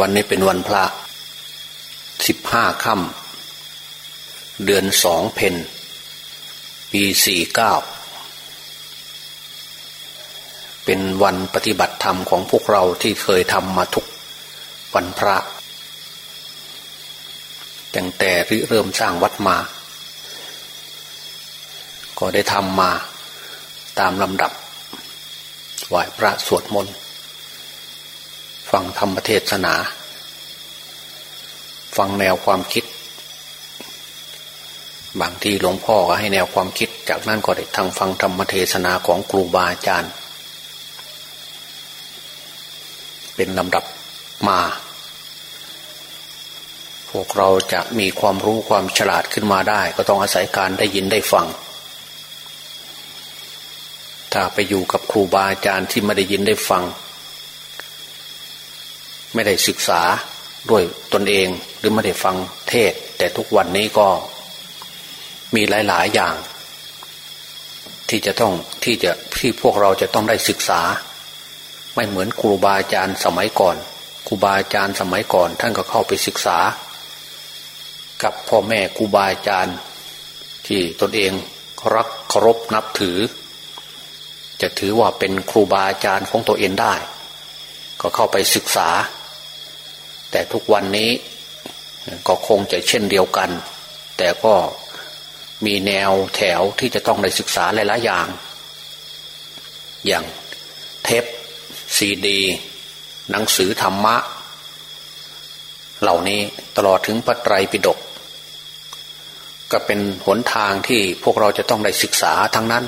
วันนี้เป็นวันพระสิบห้าค่ำเดือนสองเพนปีสี่เก้าเป็นวันปฏิบัติธรรมของพวกเราที่เคยทำมาทุกวันพระตั้งแต่ริเริ่มสร้างวัดมา ก็ได้ทำมาตามลำดับไหว้พระสวดมนต์ ฟังธรรมเทศนา ฟังแนวความคิด บางทีหลวงพ่อก็ให้แนวความคิด จากนั้นก็ได้ทางฟังธรรมเทศนาของครูบาอาจารย์ เป็นลำดับมา พวกเราจะมีความรู้ความฉลาดขึ้นมาได้ ก็ต้องอาศัยการได้ยินได้ฟังถ้าไปอยู่กับครูบาอาจารย์ที่ไม่ได้ยินได้ฟัง ไม่ได้ศึกษาด้วยตนเองหรือไม่ได้ฟังเทศ แต่ทุกวันนี้ก็มีหลาย ๆ อย่าง ที่จะต้องที่จะที่พวกเราจะต้องได้ศึกษา ไม่เหมือนครูบาอาจารย์สมัยก่อนครูบาอาจารย์สมัยก่อน ท่านก็เข้าไปศึกษา กับพ่อแม่ครูบาอาจารย์ ที่ตนเองรักเคารพนับถือ จะถือว่าเป็นครูบาอาจารย์ของตัวเองได้ ก็เข้าไปศึกษา แต่ทุกวันนี้ก็คงจะเช่นเดียวกัน แต่ก็มีแนวแถวที่จะต้องได้ศึกษาหลายๆอย่าง อย่างเทปซีดี หนังสือธรรมะ เหล่านี้ตลอดถึงพระไตรปิฎกก็เป็นหนทางที่พวกเราจะต้องได้ศึกษาทั้งนั้น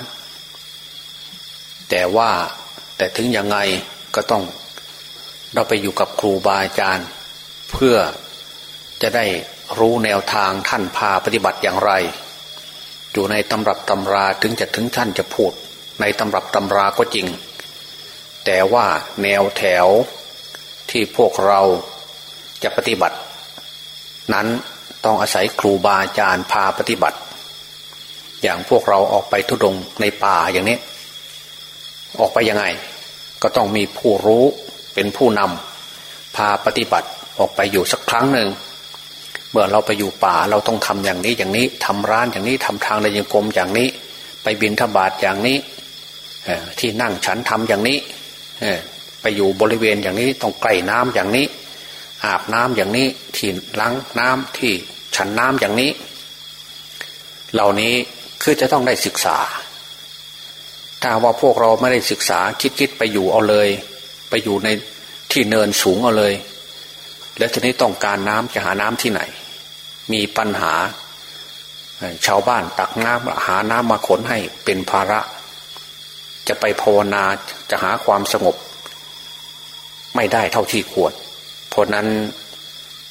แต่ว่าแต่ถึงยังไงก็ต้องเราไปอยู่กับครูบาอาจารย์ เพื่อจะได้รู้แนวทางท่านพาปฏิบัติอย่างไร อยู่ในตำรับตำราถึงจะถึงท่านจะพูด ในตำรับตำราก็จริง แต่ว่าแนวแถวที่พวกเราจะปฏิบัติ นั้นต้องอาศัยครูบาอาจารย์พาปฏิบัติ อย่างพวกเราออกไปทุดงในป่าอย่างนี้ ออกไปยังไง ก็ต้องมีผู้รู้เป็นผู้นำพาปฏิบัติ ออกไปอยู่สักครั้งหนึ่งเมื่อเราไปอยู่ป่าเราต้องทำอย่างนี้อย่างนี้ทำร้านอย่างนี้ทำทางเดินยังกรมอย่างนี้ ไปบินทบาทอย่างนี้ที่นั่งฉันทำอย่างนี้ไปอยู่บริเวณอย่างนี้ต้องไกลน้ำอย่างนี้ อาบน้ำอย่างนี้ที่ล้างน้ำที่ฉันน้ำอย่างนี้ เหล่านี้คือจะต้องได้ศึกษา ถ้าว่าพวกเราไม่ได้ศึกษาคิดคิดไปอยู่เอาเลย ไปอยู่ในที่เนินสูงเอาเลย แล้วทีนี้ต้องการน้ำจะหาน้ำที่ไหน มีปัญหา ชาวบ้านตักน้ำหาน้ำมาขนให้เป็นภาระ จะไปภาวนาจะหาความสงบ ไม่ได้เท่าที่ควร เพราะนั้น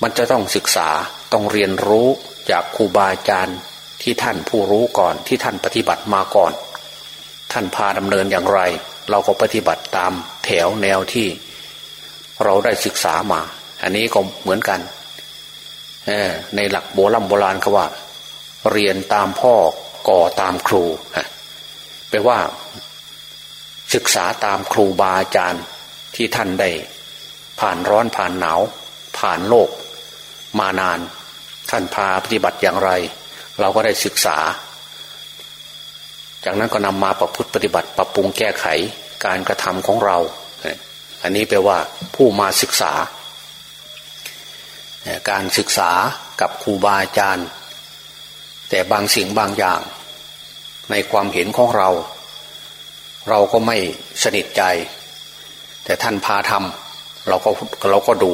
มันจะต้องศึกษาต้องเรียนรู้จากครูบาอาจารย์ที่ท่านผู้รู้ก่อนที่ท่านปฏิบัติมาก่อน ท่านพาดำเนินอย่างไร เราก็ปฏิบัติตามแถวแนวที่เราได้ศึกษามา อันนี้ก็เหมือนกันในหลักโบราณโบราณเขาว่า เรียนตามพ่อก่อตามครูแปลว่า ศึกษาตามครูบาอาจารย์ที่ท่านได้ ผ่านร้อนผ่านหนาว ผ่านโลก มานาน ท่านพาปฏิบัติอย่างไร เราก็ได้ศึกษา จากนั้นก็นำมาประพฤติปฏิบัติ ปรับปรุงแก้ไขการกระทำของเรา อันนี้แปลว่าผู้มาศึกษา การศึกษากับครูบาอาจารย์ แต่บางสิ่งบางอย่าง ในความเห็นของเรา เราก็ไม่สนิทใจ แต่ท่านพาทำเราก็เราก็ดู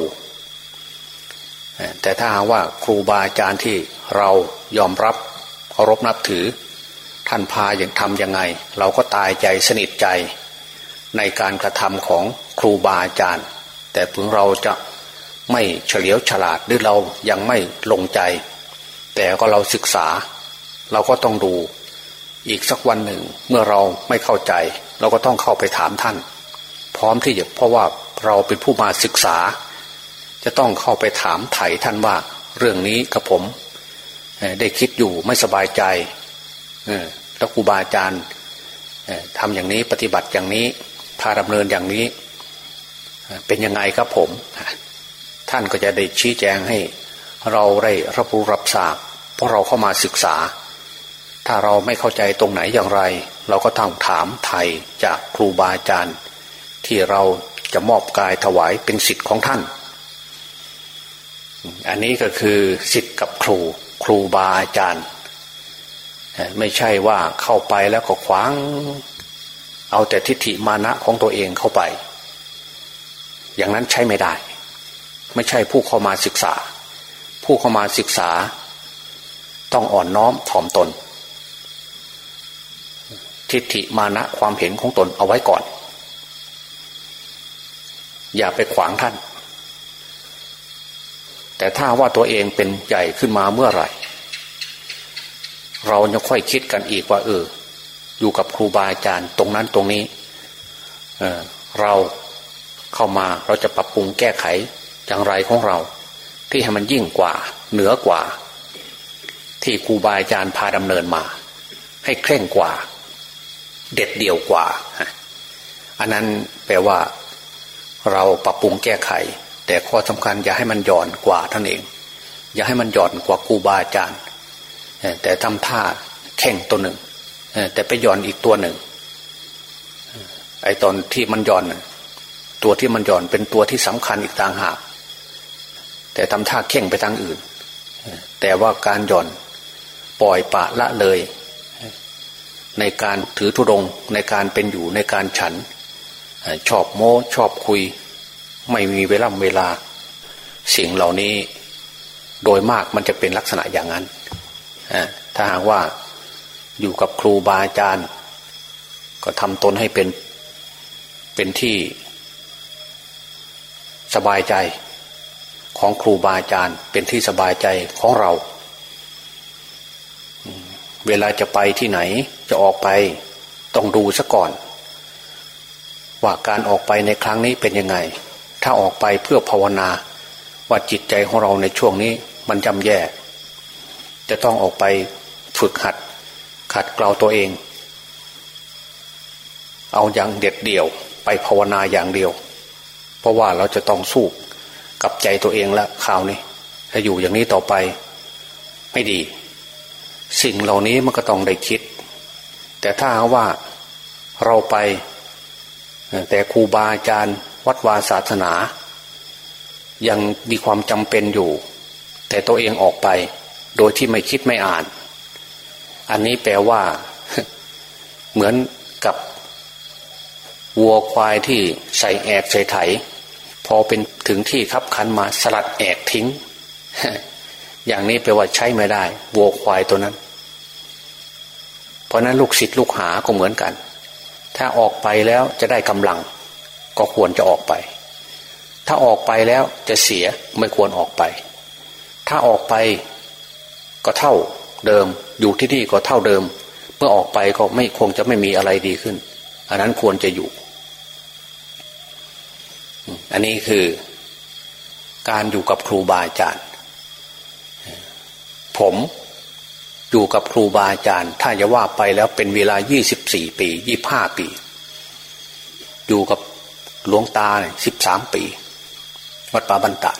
แต่ถ้าว่าครูบาอาจารย์ที่เรายอมรับเคารพนับถือ ท่านพาอย่างทำยังไง เราก็ตายใจสนิทใจในการกระทำของครูบาอาจารย์ แต่เพื่อเราจะ ไม่เฉลียวฉลาดหรือเรายังไม่ลงใจ แต่ก็เราศึกษา เราก็ต้องดู อีกสักวันหนึ่งเมื่อเราไม่เข้าใจ เราก็ต้องเข้าไปถามท่าน พร้อมที่จะเพราะว่าเราเป็นผู้มาศึกษา จะต้องเข้าไปถามไถ่ท่านว่า เรื่องนี้กับผม ได้คิดอยู่ไม่สบายใจแล้วครูบาอาจารย์ทำอย่างนี้ปฏิบัติอย่างนี้พาดำเนินอย่างนี้ เป็นยังไงครับผม ท่านก็จะได้ชี้แจงให้ เราได้รับรู้รับทราบเพราะเราเข้ามาศึกษา ถ้าเราไม่เข้าใจตรงไหนอย่างไร เราก็ต้องถามไทยจากครูบาอาจารย์ ที่เราจะมอบกายถวายเป็นสิทธิ์ของท่าน อันนี้ก็คือสิทธิ์กับครูครูบาอาจารย์ ไม่ใช่ว่าเข้าไปแล้วก็ขวาง เอาแต่ทิฏฐิมานะของตัวเองเข้าไป อย่างนั้นใช้ไม่ได้ ไม่ใช่ผู้เข้ามาศึกษา ผู้เข้ามาศึกษา ต้องอ่อนน้อมถ่อมตน ทิฏฐิมานะความเห็นของตนเอาไว้ก่อน อย่าไปขวางท่าน แต่ถ้าว่าตัวเองเป็นใหญ่ขึ้นมาเมื่อไหร่ เราจะค่อยคิดกันอีกว่า เออ อยู่กับครูบาอาจารย์ตรงนั้นตรงนี้ เเราเข้ามาเราจะปรับปรุงแก้ไข อย่างไรของเรา ที่ให้มันยิ่งกว่า เหนือกว่า ที่ครูบาอาจารย์พาดำเนินมา ให้เคร่งกว่า เด็ดเดี่ยวกว่า อันนั้นแปลว่า เราปรับปรุงแก้ไข แต่ข้อสำคัญอย่าให้มันหย่อนกว่าท่านเอง อย่าให้มันหย่อนกว่าครูบาอาจารย์แต่ทำท่าแข่งตัวหนึ่งแต่ไปหย่อนอีกตัวหนึ่ง ไอ้ตอนที่มันหย่อนตัวที่มันหย่อนเป็นตัวที่สำคัญอีกต่างหาก แต่ทำท่าเข่งไปทางอื่น แต่ว่าการหย่อนปล่อยปะละเลย ในการถือธุดงในการเป็นอยู่ในการฉัน ชอบโม้ชอบคุย ไม่มีเวลาเวลา สิ่งเหล่านี้โดยมากมันจะเป็นลักษณะอย่างนั้น ถ้าหากว่าอยู่กับครูบาอาจารย์ ก็ทำตนให้เป็นเป็นที่สบายใจ ของครูบาอาจารย์ เป็นที่สบายใจของเรา เวลาจะไปที่ไหนจะออกไปต้องดูซะก่อน ว่าการออกไปในครั้งนี้เป็นยังไง ถ้าออกไปเพื่อภาวนา ว่าจิตใจของเราในช่วงนี้มันจำแย่ จะต้องออกไปฝึกหัด ขัดเกลาตัวเอง เอาอย่างเด็ดเดี่ยวไปภาวนาอย่างเดียว เพราะว่าเราจะต้องสู้ กับใจตัวเองละข่าวนี้ ถ้าอยู่อย่างนี้ต่อไป ไม่ดี สิ่งเหล่านี้มันก็ต้องได้คิด แต่ถ้าว่าเราไป แต่ครูบาอาจารย์ วัดวาศาสนา ยังมีความจำเป็นอยู่ แต่ตัวเองออกไป โดยที่ไม่คิดไม่อ่าน อันนี้แปลว่า เหมือนกับวัวควายที่ใส่แอกใส่ไถ พอเป็นถึงที่คับคันมาสลัดแอกทิ้ง อย่างนี้แปลว่าใช้ไม่ได้วัวควายตัวนั้น เพราะนั้นลูกศิษย์ลูกหาก็เหมือนกัน ถ้าออกไปแล้วจะได้กำลัง ก็ควรจะออกไป ถ้าออกไปแล้วจะเสียไม่ควรออกไป ถ้าออกไปก็เท่าเดิม อยู่ที่นี่ก็เท่าเดิม เมื่อออกไปก็ไม่คงจะไม่มีอะไรดีขึ้น อันนั้นควรจะอยู่ อันนี้คือการอยู่กับครูบาอาจารย์ ผมอยู่กับครูบาอาจารย์ ถ้าจะว่าไปแล้วเป็นเวลายี่สิบสี่ปียี่ห้าปี อยู่กับหลวงตาเนี่ยสิบสามปี วัดป่าบันตา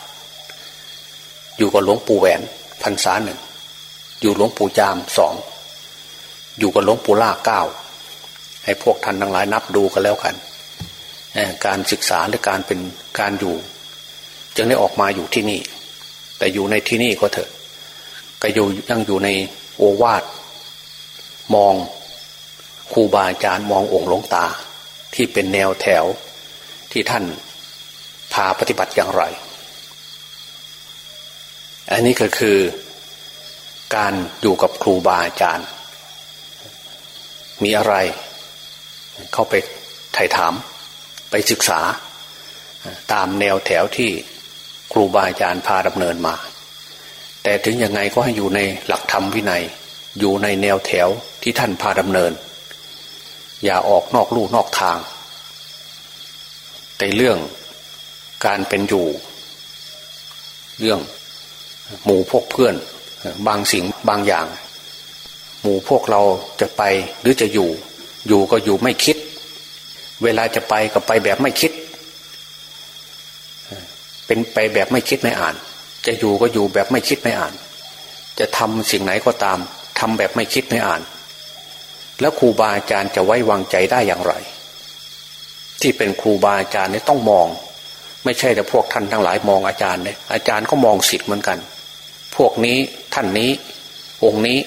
อยู่กับหลวงปู่แหวนพรรษาหนึ่ง อยู่หลวงปู่จามสอง อยู่กับหลวงปู่ล่าเก้า ให้พวกท่านทั้งหลายนับดูกันแล้วกัน การศึกษาหรือการเป็นการอยู่ จึงได้ออกมาอยู่ที่นี่ แต่อยู่ในที่นี่ก็เถอะก็อยู่ยังอยู่ในโอวาทมองครูบาอาจารย์มององค์หลวงตา ที่เป็นแนวแถวที่ท่านพาปฏิบัติอย่างไร อันนี้ก็คือการอยู่กับครูบาอาจารย์ มีอะไรเข้าไปไถ่ถาม ไปศึกษา ตามแนวแถวที่ครูบาอาจารย์พาดำเนินมา แต่ถึงยังไงก็ให้อยู่ในหลักธรรมวินัย อยู่ในแนวแถวที่ท่านพาดำเนิน อย่าออกนอกลู่นอกทาง แต่เรื่องการเป็นอยู่ เรื่องหมู่พวกเพื่อน บางสิ่งบางอย่าง หมู่พวกเราจะไปหรือจะอยู่ อยู่ก็อยู่ไม่คิด เวลาจะไปก็ไปแบบไม่คิด เป็นไปแบบไม่คิดไม่อ่าน จะอยู่ก็อยู่แบบไม่คิดไม่อ่าน จะทำสิ่งไหนก็ตามทำแบบไม่คิดไม่อ่าน แล้วครูบาอาจารย์จะไว้วางใจได้อย่างไร ที่เป็นครูบาอาจารย์นี่ต้องมอง ไม่ใช่แต่พวกท่านทั้งหลายมองอาจารย์เนี่ยอาจารย์ก็มองสิทธิ์เหมือนกัน พวกนี้ท่านนี้องค์นี้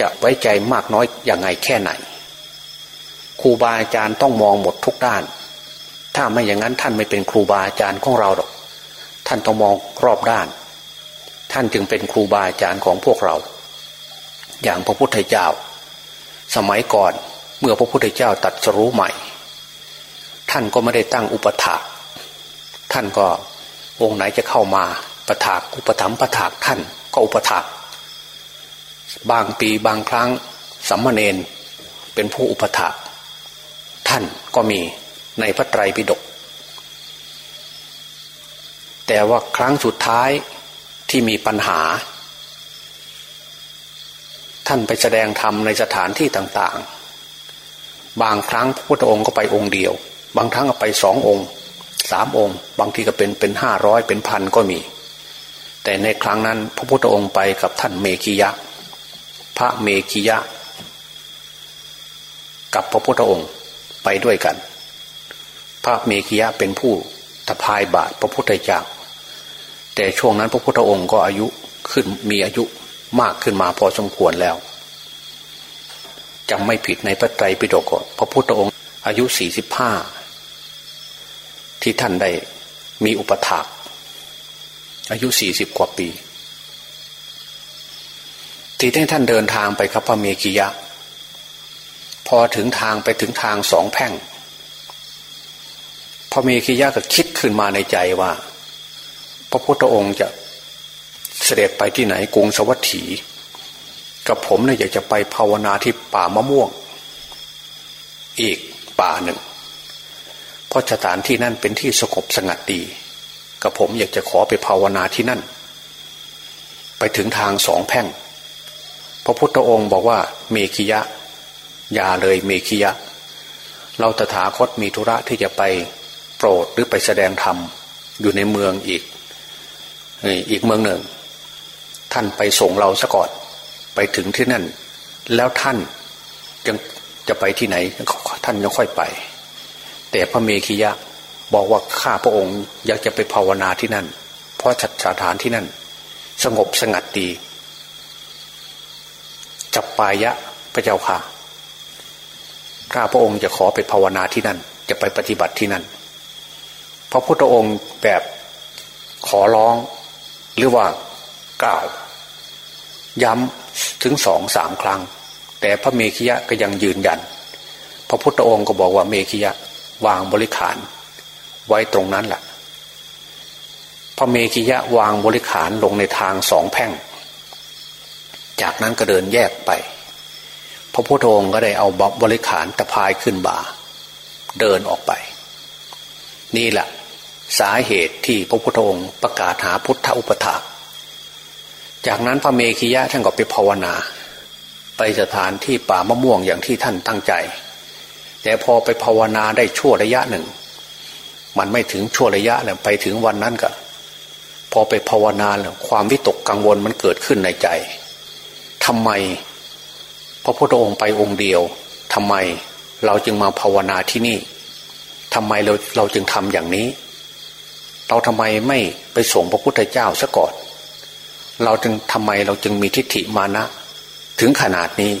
จะไว้ใจมากน้อยอย่างไงแค่ไหน ครูบาอาจารย์ต้องมองหมดทุกด้าน ถ้าไม่อย่างนั้นท่านไม่เป็นครูบาอาจารย์ของเราหรอก ท่านต้องมองรอบด้าน ท่านจึงเป็นครูบาอาจารย์ของพวกเรา อย่างพระพุทธเจ้า สมัยก่อนเมื่อพระพุทธเจ้าตัดสรู้ใหม่ ท่านก็ไม่ได้ตั้งอุปถากท่านก็องค์ไหนจะเข้ามาประถากอุปถัมประถากท่านก็อุปถากบางปีบางครั้งสัมมาเนนเป็นผู้อุปถาก ท่านก็มีในพระไตรปิฎกแต่ว่าครั้งสุดท้ายที่มีปัญหา ท่านไปแสดงธรรมในสถานที่ต่าง ๆ บางครั้งพระพุทธองค์ก็ไปองค์เดียว บางครั้งก็ไปสององค์สามองค์ บางทีก็เป็นเป็นห้าร้อยเป็นพันก็มี แต่ในครั้งนั้นพระพุทธองค์ไปกับท่านเมกิยะ พระเมกิยะ กับพระพุทธองค์ ไปด้วยกัน พระเมกิยะเป็นผู้ตะพายบาทพระพุทธเจ้า แต่ช่วงนั้นพระพุทธองค์ก็อายุขึ้นมีอายุมากขึ้นมาพอสมควรแล้วจำไม่ผิดในพระไตรปิฎกพระพุทธองค์อายุสี่สิบห้าที่ท่านได้มีอุปถากอายุสี่สิบกว่าปี ที่ท่านเดินทางไปครับพระเมกิยะ พอถึงทางไปถึงทางสองแพ่งพระเมกิยะก็คิดขึ้นมาในใจว่า พระพุทธองค์จะเสด็จไปที่ไหนกรุงสวัสถีกับผมเนี่ยอยากจะไปภาวนาที่ป่ามะม่วง อีกป่าหนึ่ง เพราะสถานที่นั่นเป็นที่สงบสงัดดีกับผมอยากจะขอไปภาวนาที่นั่น ไปถึงทางสองแพ่ง พระพุทธองค์บอกว่าเมขิยะ อย่าเลยเมขิยะ เราตถาคตมีธุระที่จะไปโปรดหรือไปแสดงธรรมอยู่ในเมืองอีกอีกเมืองหนึ่ง ท่านไปส่งเราซะก่อน ไปถึงที่นั่น แล้วท่านยังจะไปที่ไหน ท่านยังค่อยไป แต่พระเมขิยะบอกว่าข้าพระองค์อยากจะไปภาวนาที่นั่น เพราะสถานที่นั่น สงบสงัดดีจับปายะพระเจ้าค่ะ ข้าพระองค์จะขอไปภาวนาที่นั่น จะไปปฏิบัติที่นั่น พระพุทธองค์แบบขอร้องหรือว่ากล่าว ย้ำถึงสองสามครั้ง แต่พระเมขิยะก็ยังยืนยัน พระพุทธองค์ก็บอกว่าเมขิยะวางบริขาร ไว้ตรงนั้นแหละพระเมกิยะวางบริขารลงในทางสองแพ่ง จากนั้นก็เดินแยกไป พระพุทธองค์ก็ได้เอาบริขารตะพายขึ้นบ่า เดินออกไป นี่แหละสาเหตุที่พระพุทธองค์ประกาศหาพุทธอุปถาจากนั้นพระเมขิยะท่านก็ไปภาวนา ไปสถานที่ป่ามะม่วงอย่างที่ท่านตั้งใจ แต่พอไปภาวนาได้ชั่วระยะหนึ่ง มันไม่ถึงชั่วระยะเลยไปถึงวันนั้นก็พอไปภาวนาแล้วความวิตกกังวลมันเกิดขึ้นในใจทำไม พระพุทธองค์ไปองค์เดียวทำไมเราจึงมาภาวนาที่นี่ทำไมเราเราจึงทำอย่างนี้ เราทำไมไม่ไปส่งพระพุทธเจ้าซะก่อน เราจึงทำไมเราจึงมีทิฏฐิมานะ ถึงขนาดนี้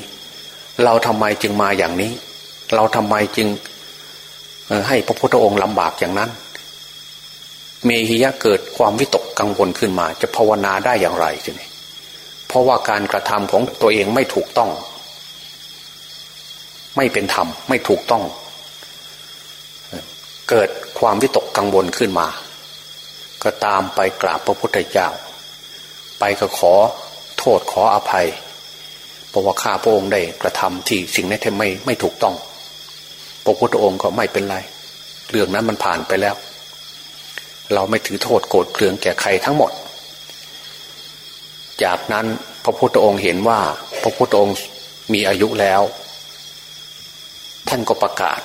เราทำไมจึงมาอย่างนี้ เราทำไมจึงให้พระพุทธองค์ลำบากอย่างนั้น เมหิยะเกิดความวิตกกังวลขึ้นมา จะภาวนาได้อย่างไรทีนี้เพราะว่าการกระทำของตัวเองไม่ถูกต้อง ไม่เป็นธรรมไม่ถูกต้อง เกิดความวิตกกังวลขึ้นมา ก็ตามไปกราบพระพุทธเจ้า ไปก็ขอโทษขออภัยเพราะว่าข้าพระองค์ได้กระทำที่สิ่งนี้ทไม่ไม่ถูกต้อง พระพุทธองค์ก็ไม่เป็นไร เรื่องนั้นมันผ่านไปแล้ว เราไม่ถือโทษโกรธเคืองแก่ใครทั้งหมด จากนั้นพระพุทธองค์เห็นว่า พระพุทธองค์มีอายุแล้ว ท่านก็ประกาศ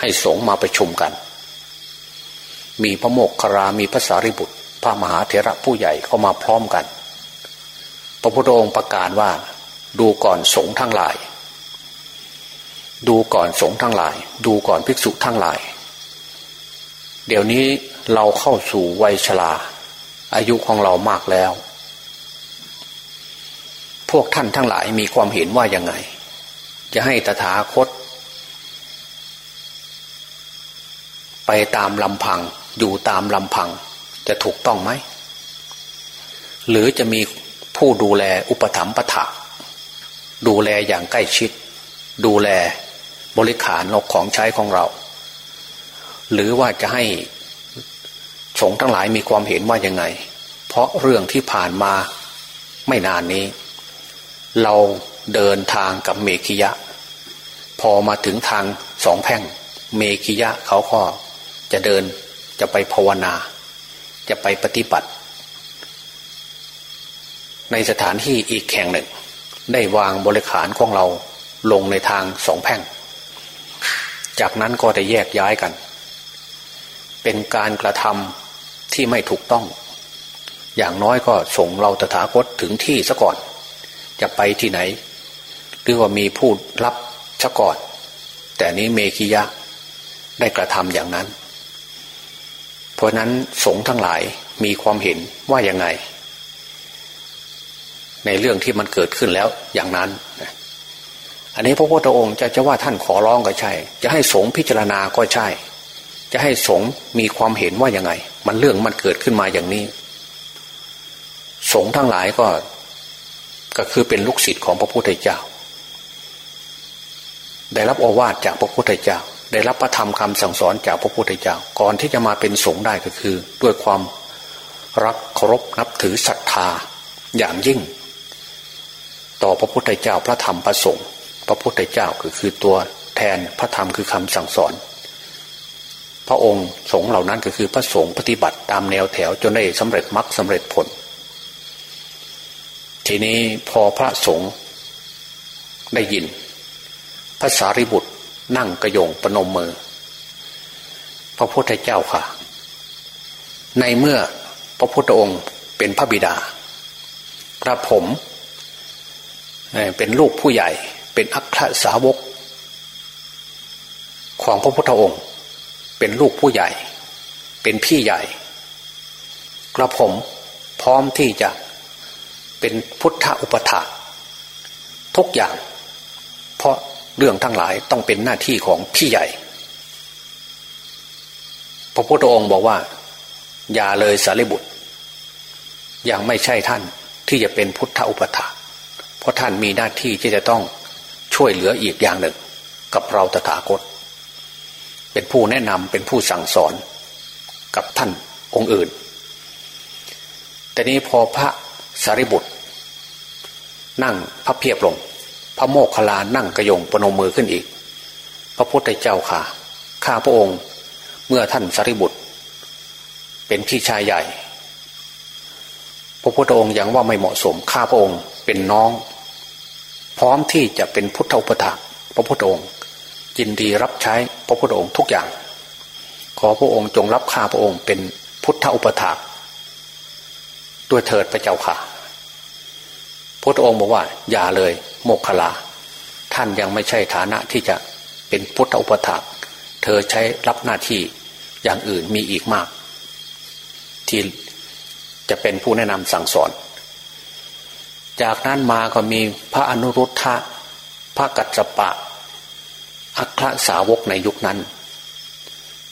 ให้สงฆ์มาประชุมกัน มีพระโมกขรามีพระสารีบุตร พระมหาเถระผู้ใหญ่เข้ามาพร้อมกัน พระพุทธองค์ประกาศว่า ดูก่อนสงฆ์ทั้งหลาย ดูก่อนสงฆ์ทั้งหลาย ดูก่อนภิกษุทั้งหลาย เดี๋ยวนี้เราเข้าสู่วัยชราอายุของเรามากแล้ว พวกท่านทั้งหลายมีความเห็นว่ายังไง จะให้ตถาคต ไปตามลำพังอยู่ตามลำพัง จะถูกต้องไหม หรือจะมีผู้ดูแลอุปถัมภะถะดูแลอย่างใกล้ชิด ดูแลบริขารนกของใช้ของเรา หรือว่าจะให้สงทั้งหลายมีความเห็นว่ายังไง เพราะเรื่องที่ผ่านมาไม่นานนี้ เราเดินทางกับเมขิยะ พอมาถึงทางสองแพ่ง เมขิยะเขาก็จะเดินจะไปภาวนา จะไปปฏิบัติ ในสถานที่อีกแห่งหนึ่ง ได้วางบริขารของเราลงในทางสองแพ่ง จากนั้นก็ได้แยกย้ายกัน เป็นการกระทำที่ไม่ถูกต้อง อย่างน้อยก็ส่งเราตถาคตถึงที่ซะก่อน จะไปที่ไหน หรือว่ามีผู้รับ ซะก่อน แต่นี้เมขิยะได้กระทำอย่างนั้น เพราะนั้นสงฆ์ทั้งหลายมีความเห็นว่ายังไง ในเรื่องที่มันเกิดขึ้นแล้วอย่างนั้น อันนี้พระพุทธองค์จะจะว่าท่านขอร้องก็ใช่ จะให้สงฆ์พิจารณาก็ใช่ จะให้สงฆ์มีความเห็นว่ายังไง มันเรื่องมันเกิดขึ้นมาอย่างนี้ สงฆ์ทั้งหลายก็ ก็คือเป็นลูกศิษย์ของพระพุทธเจ้า ได้รับโอวาทจากพระพุทธเจ้า ได้รับพระธรรมคำสั่งสอนจากพระพุทธเจ้า ก่อนที่จะมาเป็นสงฆ์ได้ก็คือ ด้วยความรักเคารพนับถือศรัทธาอย่างยิ่ง ต่อพระพุทธเจ้าพระธรรมพระสงฆ์พระพุทธเจ้าก็คือตัวแทนพระธรรมคือคำสั่งสอน พระองค์สงฆ์เหล่านั้นก็คือพระสงฆ์ปฏิบัติตามแนวแถวจนได้สำเร็จมรรคสาเร็จผล ทีนี้พอพระสงฆ์ได้ยิน พระสารีบุตรนั่งกระยงประนมมือ พระพุทธเจ้าค่ะ ในเมื่อพระพุทธองค์เป็นพระบิดากระผมเป็นลูกผู้ใหญ่ เป็นอัครสาวก ของพระพุทธองค์ เป็นลูกผู้ใหญ่ เป็นพี่ใหญ่ กระผมพร้อมที่จะเป็นพุทธอุปถาทุกอย่าง เพราะ เรื่องทั้งหลายต้องเป็นหน้าที่ของพี่ใหญ่ พระพุทธองค์บอกว่า อย่าเลยสารีบุตร ยังไม่ใช่ท่านที่จะเป็นพุทธอุปถาเพราะท่านมีหน้าที่ที่จะต้องช่วยเหลืออีกอย่างหนึ่ง กับเราตถาคต เป็นผู้แนะนำเป็นผู้สั่งสอนกับท่านองค์อื่น แต่นี้พอพระสารีบุตร นั่งพระเพียบลง พระโมกขลานั่งกระยงปนมมือขึ้นอีก พระพุทธเจ้าค่ะ ข้าพระองค์ เมื่อท่านสารีบุตร เป็นพี่ชายใหญ่ พระพุทธองค์ยังว่าไม่เหมาะสม ข้าพระองค์เป็นน้อง พร้อมที่จะเป็นพุทธอุปถาพระพุทธองค์ยินดีรับใช้พระพุทธองค์ทุกอย่าง ขอพระองค์จงรับข้าพระองค์เป็นพุทธอุปถาด้วยเถิดพระเจ้าค่ะ พระองค์บอกว่า อย่าเลยโมกขลา ท่านยังไม่ใช่ฐานะที่จะเป็นพุทธอุปถาเธอใช้รับหน้าที่อย่างอื่นมีอีกมาก ที่จะเป็นผู้แนะนำสั่งสอน จากนั้นมาก็มีพระอนุรุทธะพระกัจจปะ อัครสาวกในยุคนั้น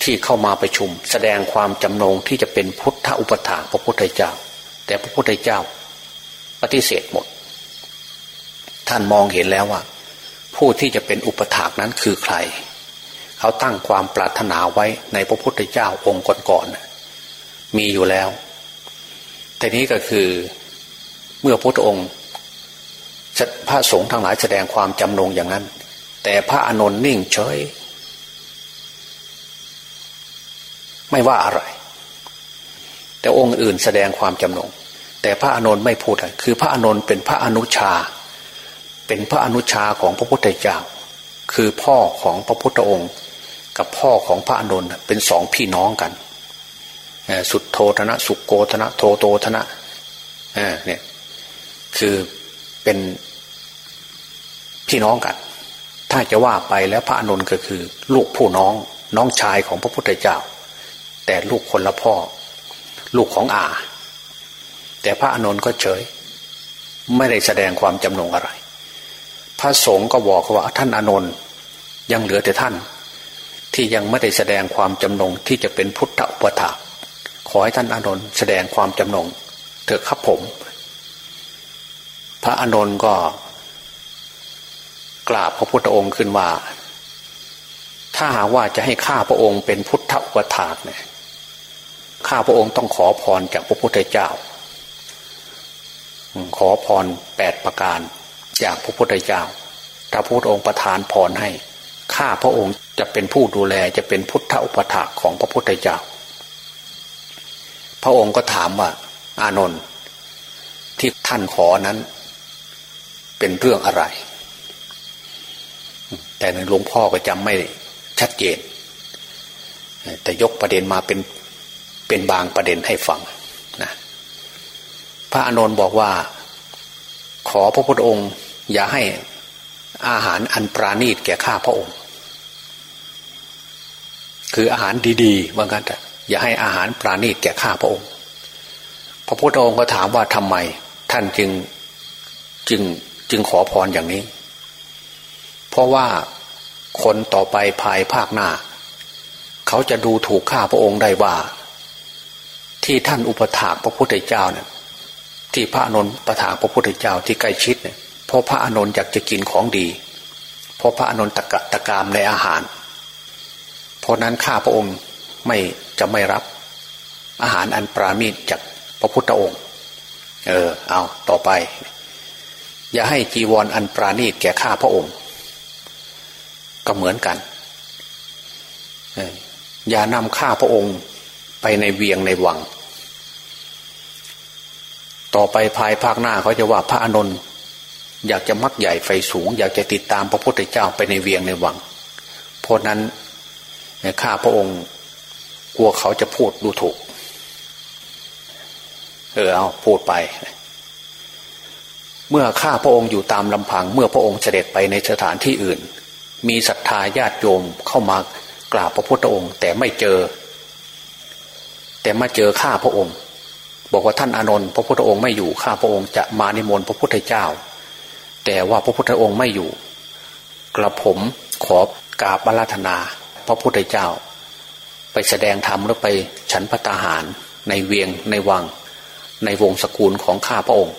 ที่เข้ามาประชุมแสดงความจำนงที่จะเป็นพุทธอุปถาพระพุทธเจ้า แต่พระพุทธเจ้า ปฏิเสธหมด ท่านมองเห็นแล้วว่า ผู้ที่จะเป็นอุปถากนั้นคือใคร เขาตั้งความปรารถนาไว้ในพระพุทธเจ้าองค์ก่อนๆมีอยู่แล้วแต่นี้ก็คือเมื่อพระองค์พระสงฆ์ทั้งหลายแสดงความจำนงอย่างนั้น แต่พระอานนท์นิ่งเฉยไม่ว่าอะไร แต่องค์อื่นแสดงความจำนง แต่พระอานนท์ไม่พูดคือพระอานนท์เป็นพระอนุชา เป็นพระอนุชาของพระพุทธเจ้า คือพ่อของพระพุทธองค์ กับพ่อของพระอนุนเป็นสองพี่น้องกันสุดโทธนะ สุโกธนะ โทโตธนะเนี่ยคือเป็นพี่น้องกัน ถ้าจะว่าไปแล้วพระอนุนก็คือ ลูกผู้น้องน้องชายของพระพุทธเจ้า แต่ลูกคนละพ่อ ลูกของอา แต่พระอนุนก็เฉย ไม่ได้แสดงความจำนงอะไร พระสงฆ์ก็บอกว่าท่านอนุนยังเหลือแต่ท่าน ที่ยังไม่ได้แสดงความจำนงที่จะเป็นพุทธอุปถาขอให้ท่านอนุนแสดงความจำนงเถอะครับผม พระอนุนก็กราบพระพุทธองค์ขึ้นว่า ถ้าหากว่าจะให้ข้าพระองค์เป็นพุทธอุปถาเนี่ยข้าพระองค์ต้องขอพรจากพระพุทธเจ้า ขอพรแปดประการ จากพระพุทธเจ้าถ้าพระพุทธองค์ประทานพรให้ ข้าพระองค์จะเป็นผู้ดูแลจะเป็นพุทธอุปถากของพระพุทธเจ้า พระองค์ก็ถามว่า อานนท์ที่ท่านขอนั้น เป็นเรื่องอะไร แต่ในหลวงพ่อก็จำไม่ชัดเจน แต่ยกประเด็นมาเป็นเป็นบางประเด็นให้ฟังนะพระอานนท์บอกว่า ขอพระพุทธองค์ อย่าให้อาหารอันปราณีตแก่ข้าพระองค์ คืออาหารดีๆว่างั้นแต่อย่าให้อาหารปราณีตแก่ข้าพระองค์ พระพุทธองค์ก็ถามว่าทำไม ท่านจึงจึงจึงขอพรอย่างนี้ เพราะว่าคนต่อไปภายภาคหน้า เขาจะดูถูกข้าพระองค์ได้ว่า ที่ท่านอุปถากพระพุทธเจ้าเนี่ย ที่พระอนนท์ประถากพระพุทธเจ้าที่ใกล้ชิดเนี่ยเพราะพระอนนท์อยากจะกินของดี เพราะพระอนนท์ตะกะตะกามในอาหาร เพราะนั้นข้าพระองค์ไม่จะไม่รับ อาหารอันปราณีตจากพระพุทธองค์ เออ เอาต่อไป อย่าให้จีวรออันปราณีตแก่ข้าพระองค์ ก็เหมือนกันอย่านำข้าพระองค์ไปในเวียงในวัง ต่อไปภายภาคหน้าเขาจะว่าพระอานนท์อยากจะมักใหญ่ไฟสูง อยากจะติดตามพระพุทธเจ้าไปในเวียงในวัง เพราะนั้นข้าพระองค์กลัวเขาจะพูดดูถูก เออเอาพูดไป เมื่อข้าพระองค์อยู่ตามลำพัง เมื่อพระองค์เสด็จไปในสถานที่อื่น มีศรัทธาญาติโยมเข้ามากราบพระพุทธองค์ แต่ไม่เจอ แต่มาเจอข้าพระองค์ บอกว่าท่านอานนท์พระพุทธองค์ไม่อยู่ข้าพระองค์จะมานิมนต์พระพุทธเจ้า แต่ว่าพระพุทธองค์ไม่อยู่ กระผมขอกราบอาราธนา พระพุทธเจ้า ไปแสดงธรรมหรือไปฉันพระตาหาร ในเวียงในวัง ในวงสกุลของข้าพระองค์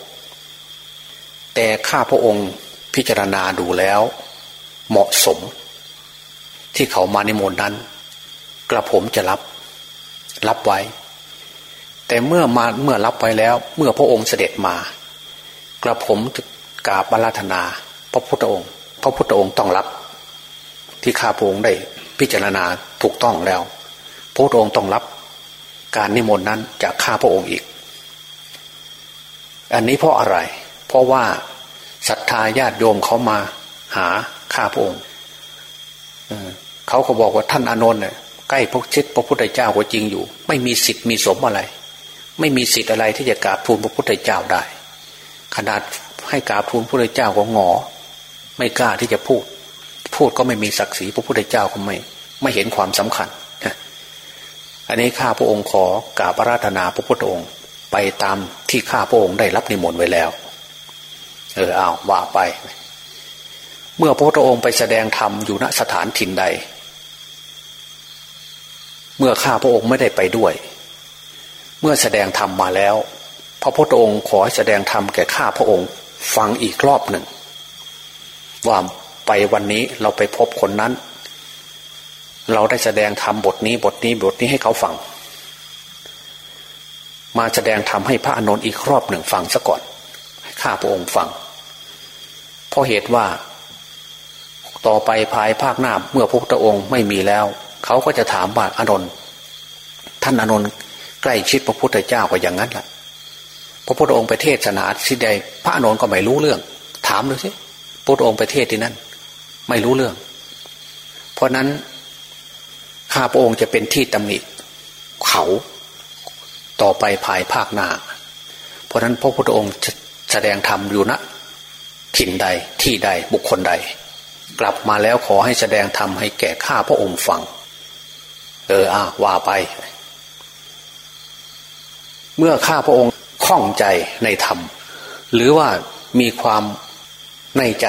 แต่ข้าพระองค์พิจารณาดูแล้ว เหมาะสม ที่เขามาในมนนั้น กระผมจะรับ รับไว้ แต่เมื่อมาเมื่อรับไว้แล้ว เมื่อพระองค์เสด็จมา กระผมจะกราบบาราธนา พระพุทธองค์ พระพุทธองค์ต้องรับ ที่ข้าพระองค์ได้พิจารณาถูกต้องแล้ว พระพุทธองค์ต้องรับการนิมนต์นั้นจากข้าพระองค์อีก อันนี้เพราะอะไร เพราะว่าศรัทธาญาติโยมเขามาหาข้าพระองค์เขาก็บอกว่าท่านอานนท์เนี่ยใกล้พระชิดพระพุทธเจ้าก็จริงอยู่ ไม่มีสิทธิ์มีสมอะไร ไม่มีสิทธิ์อะไรที่จะกราบทูลพระพุทธเจ้าได้ ขนาดให้กราบทูลพระพุทธเจ้าก็งอ ไม่กล้าที่จะพูด พูดก็ไม่มีศักดิ์ศรีพระพุทธเจ้าก็ไม่ไม่เห็นความสำคัญอันนี้ข้าพระองค์ขอกราบอาราธนาพระพุทธองค์ ไปตามที่ข้าพระองค์ได้รับนิมนต์ไว้แล้ว เออเอาว่าไป เมื่อพระพุทธองค์ไปแสดงธรรมอยู่ณสถานถิ่นใด เมื่อข้าพระองค์ไม่ได้ไปด้วย เมื่อแสดงธรรมมาแล้ว พระพุทธองค์ขอแสดงธรรมแก่ข้าพระองค์ ฟังอีกรอบหนึ่ง ว่าไปวันนี้เราไปพบคนนั้น เราได้แสดงธรรมบทนี้บทนี้บทนี้ให้เขาฟัง มาแสดงธรรมให้พระอนุนอีกรอบหนึ่งฟังซะก่อนให้ข้าพระองค์ฟัง เพราะเหตุว่า ต่อไปภายภาคหน้าเมื่อพระพุทธองค์ไม่มีแล้ว เขาก็จะถามว่าอนนท์ท่านอนน ใกล้ชิดพระพุทธเจ้าก็อย่างนั้นแหละพระพุทธองค์ไปเทศนาที่ใดพระอนนท์ก็ไม่รู้เรื่อง ถามดูสิพระพุทธองค์ไปเทศที่นั่นไม่รู้เรื่อง เพราะนั้นข้าพระองค์จะเป็นที่ตำหนิเขาต่อไปภายภาคหน้า เพราะนั้นพระพุทธองค์แสดงธรรมอยู่ณถิ่นใดที่ใดบุคคลใด กลับมาแล้วขอให้แสดงธรรมให้แก่ข้าพระองค์ฟัง เอออ่าว่าไป เมื่อข้าพระองค์ข้องใจในธรรม หรือว่ามีความในใจ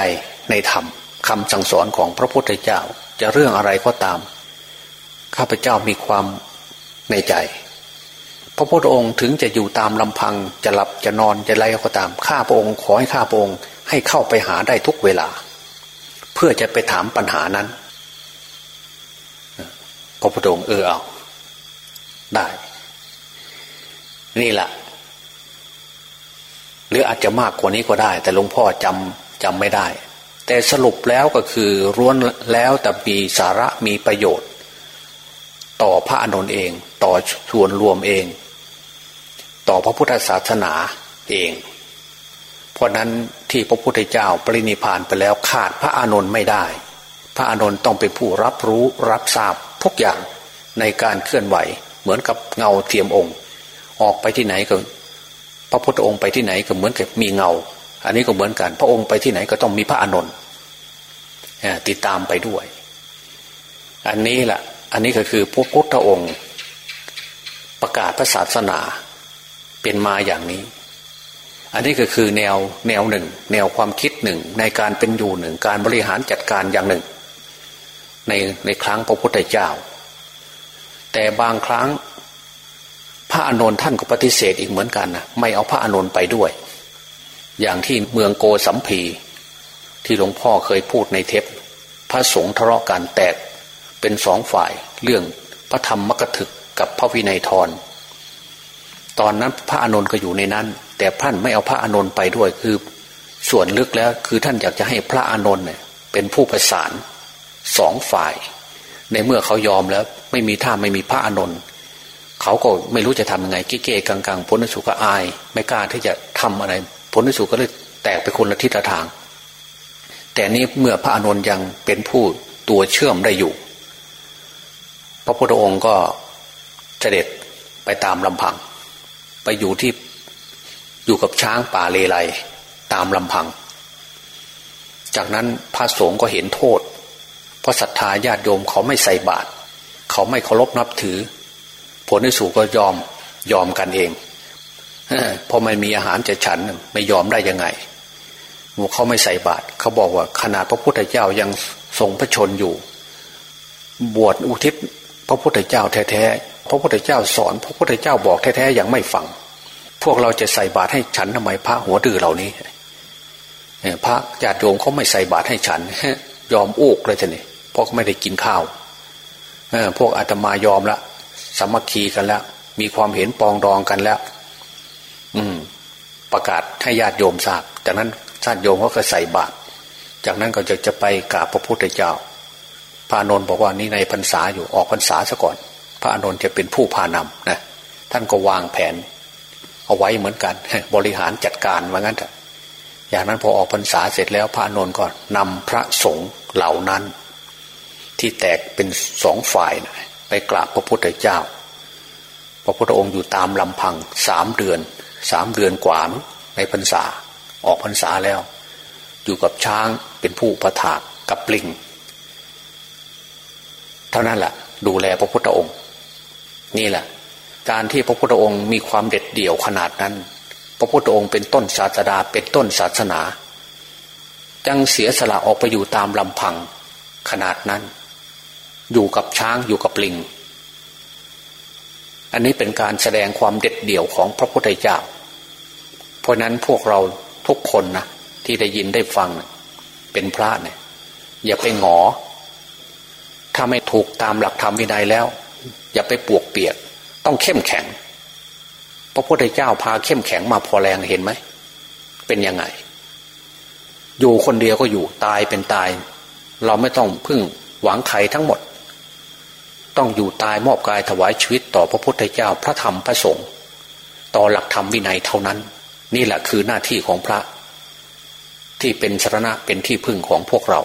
ในธรรมคำสั่งสอนของพระพุทธเจ้าจะเรื่องอะไรก็ตาม ข้าพเจ้ามีความในใจ พระพุทธองค์ถึงจะอยู่ตามลำพังจะหลับจะนอนจะไรก็ตาม ข้าพระองค์ขอให้ข้าพระองค์ให้เข้าไปหาได้ทุกเวลา เพื่อจะไปถามปัญหานั้น พระพุทธองค์เออเอาได้ นี่แหละหรืออาจจะมากกว่านี้ก็ได้ แต่หลวงพ่อจำจำไม่ได้ แต่สรุปแล้วก็คือร้วนแล้วแต่มีสาระมีประโยชน์ ต่อพระอนุนเอง ต่อส่วนรวมเอง ต่อพระพุทธศาสนาเอง เพราะนั้นที่พระพุทธเจ้าปรินิพานไปแล้วขาดพระอานนท์ไม่ได้ พระอานนท์ต้องเป็นผู้รับรู้รับทราบทุกอย่างในการเคลื่อนไหวเหมือนกับเงาเทียมองค์ ออกไปที่ไหนก็พระพุทธองค์ไปที่ไหนก็เหมือนกับมีเงา อันนี้ก็เหมือนกัน พระองค์ไปที่ไหนก็ต้องมีพระอานนท์ติดตามไปด้วย อันนี้แหละอันนี้ก็คือพระพุทธองค์ ประกาศพระศาสนาเป็นมาอย่างนี้ อันนี้ก็คือแนวแนวหนึ่ง แนวความคิดหนึ่งในการเป็นอยู่หนึ่ง การบริหารจัดการอย่างหนึ่ง ในในครั้งพระพุทธเจ้า แต่บางครั้ง ระอานนท์ท่านก็ปฏิเสธอีกเหมือนกันนะไม่เอาพระอานนท์ไปด้วย อย่างที่เมืองโกสัมพีที่หลวงพ่อเคยพูดในเทปพระสงฆ์ทะเลาะกันแตกเป็นสองฝ่ายเรื่องพระธรรมมกถึกกับพระวินัยทรตอนนั้นพระอานนท์ก็อยู่ในนั้น แต่ท่านไม่เอาพระอานนท์ไปด้วยคือ ส่วนลึกแล้วคือท่านอยากจะให้พระอานนท์เนี่ยเป็นผู้ประสานสองฝ่าย ในเมื่อเขายอมแล้ว ไม่มีท่าไม่มีพระอานนท์ เขาก็ไม่รู้จะทำยังไงกิ๊เก้กังกังพ้นสุก็อาย ไม่กล้าที่จะทำอะไรพ้นสุก็เลยแตกไปคนละทิศละทาง แต่นี้เมื่อพระอานนท์ยังเป็นผู้ตัวเชื่อมได้อยู่ พระพุทธองค์ก็เสด็จไปตามลำพัง ไปอยู่ที่อยู่กับช้างป่าเลไลตามลำพัง จากนั้นพระสงฆ์ก็เห็นโทษ เพราะศรัทธาญาติโยมเขาไม่ใส่บาตรเขาไม่เคารพนับถือ ผลที่สุดก็ยอมยอมกันเองพอไม่มีอาหารจะฉันไม่ยอมได้ยังไงเขาไม่ใส่บาตรเขาบอกว่าขนาดพระพุทธเจ้ายังทรงพระชนอยู่ บวชอุทิศพระพุทธเจ้าแท้ๆพระพุทธเจ้าสอน พระพุทธเจ้าบอกแท้ๆยังไม่ฟัง พวกเราจะใส่บาตรให้ฉันทำไมพระหัวดื้อเหล่านี้พระญาติโยมเขาไม่ใส่บาตรให้ฉันยอมอุกเลยทีนี้เพราะไม่ได้กินข้าวพวกอาตมายอมละ สามัคคีกันแล้ว มีความเห็นปองดองกันแล้ว อืม ประกาศให้ญาติโยมทราบ จากนั้นญาติโยมเขาก็ใส่บาตรจากนั้นก็จะจะไปกราบพระพุทธเจ้าพระนนท์บอกว่านี่ในพรรษาอยู่ออกพรรษาซะก่อน พระนนท์จะเป็นผู้พานำนะท่านก็วางแผน เอาไว้เหมือนกัน บริหารจัดการว่างั้นอย่างนั้นพอออกพรรษาเสร็จแล้วพระนนท์ก็นำพระสงฆ์เหล่านั้น ที่แตกเป็นสองฝ่ายนะ ไปกราบพระพุทธเจ้า พระพุทธองค์อยู่ตามลำพังสามเดือนสามเดือนกว่าในพรรษาออกพรรษาแล้ว อยู่กับช้างเป็นผู้ประถากกับปลิงเท่านั้นแหละดูแลพระพุทธองค์ นี่แหละ การที่พระพุทธองค์มีความเด็ดเดี่ยวขนาดนั้น พระพุทธองค์เป็นต้นศาสดาเป็นต้นศาสนาจังเสียสละออกไปอยู่ตามลำพังขนาดนั้น อยู่กับช้างอยู่กับลิง อันนี้เป็นการแสดงความเด็ดเดี่ยวของพระพุทธเจ้า เพราะนั้นพวกเราทุกคนนะที่ได้ยินได้ฟังเป็นพระเนี่ยอย่าไปหงอ ถ้าไม่ถูกตามหลักธรรมวินัยแล้ว อย่าไปปวกเปียก ต้องเข้มแข็ง พระพุทธเจ้าพาเข้มแข็งมาพอแรงเห็นไหม เป็นยังไง อยู่คนเดียวก็อยู่ตายเป็นตาย เราไม่ต้องพึ่งหวังใครทั้งหมด ต้องอยู่ตายมอบกายถวายชีวิตต่อพระพุทธเจ้าพระธรรมพระสงฆ์ต่อหลักธรรมวินัยเท่านั้น นี่แหละคือหน้าที่ของพระ ที่เป็นสรณะเป็นที่พึ่งของพวกเรา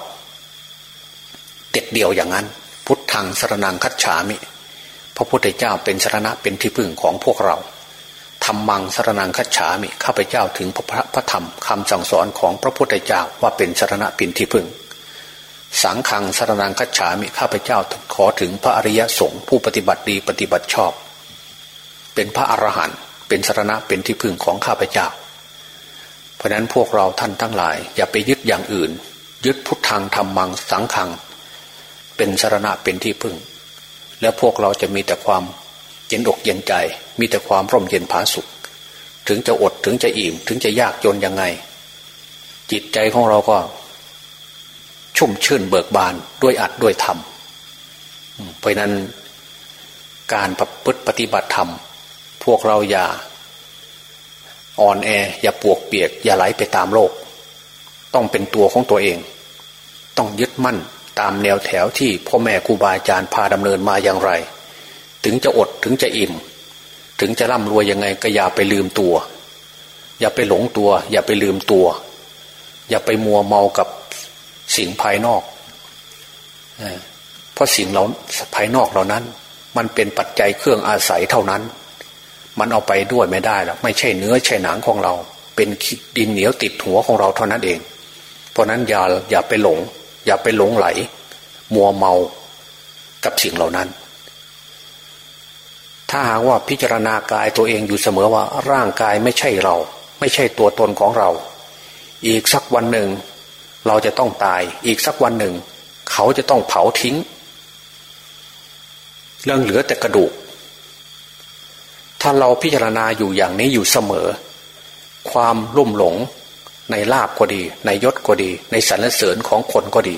เด็ดเดียวอย่างนั้น พุทธังสรนังคัจฉามิ พระพุทธเจ้าเป็นสรณะเป็นที่พึ่งของพวกเรารรมังสรนังคัจฉามิข้าพเจ้าถึงพระพระธรรมคำสั่งสอนของพระพุทธเจ้าว่าเป็นสรณะปินที่พึ่ง สังฆังสรนังคัจฉามิข้าพเจ้าขอถึงพระอริยสงฆ์ผู้ปฏิบัติดีปฏิบัติชอบ เป็นพระอรหันต์เป็นสรณะเป็นที่พึ่งของข้าพเจ้า เพราะนั้นพวกเราท่านทั้งหลาย อย่าไปยึดอย่างอื่น ยึดพุทธังธรรมังสังฆัง เป็นสรณะเป็นที่พึ่ง แล้วพวกเราจะมีแต่ความเย็นอกเย็นใจ มีแต่ความร่มเย็นผาสุข ถึงจะอดถึงจะอิ่ม ถึงจะยากจนยังไง จิตใจของเราก็ ชุ่มชื่นเบิกบานด้วยอัดด้วยธรรมเพราะนั้นการประพฤติปฏิบัติธรรม พวกเราอย่าอ่อนแอ อย่าปวกเปียก อย่าไหลไปตามโลก ต้องเป็นตัวของตัวเอง ต้องยึดมั่นตามแนวแถวที่พ่อแม่ครูบาอาจารย์พาดำเนินมาอย่างไร ถึงจะอดถึงจะอิ่ม ถึงจะร่ำรวยยังไงก็อย่าไปลืมตัว อย่าไปหลงตัว อย่าไปลืมตัว อย่าไปมัวเมากับ สิ่งภายนอกเพราะสิ่งเราภายนอกเหล่านั้น มันเป็นปัจจัยเครื่องอาศัยเท่านั้น มันเอาไปด้วยไม่ได้แล้วไม่ใช่เนื้อใช่หนังของเรา เป็นดินเหนียวติดหัวของเราเท่านั้นเอง เพราะนั้นอย่าอย่าไปหลง อย่าไปหลงไหล มัวเมากับสิ่งเหล่านั้น ถ้าหากว่าพิจารณากายตัวเองอยู่เสมอว่าร่างกายไม่ใช่เรา ไม่ใช่ตัวตนของเรา อีกสักวันหนึ่ง เราจะต้องตายอีกสักวันหนึ่ง เขาจะต้องเผาทิ้ง เรื่องเหลือแต่กระดูก ถ้าเราพิจารณาอยู่อย่างนี้อยู่เสมอ ความรุ่มหลงในลาบก็ดี ในยศก็ดี ในสรรเสริญของคนก็ดี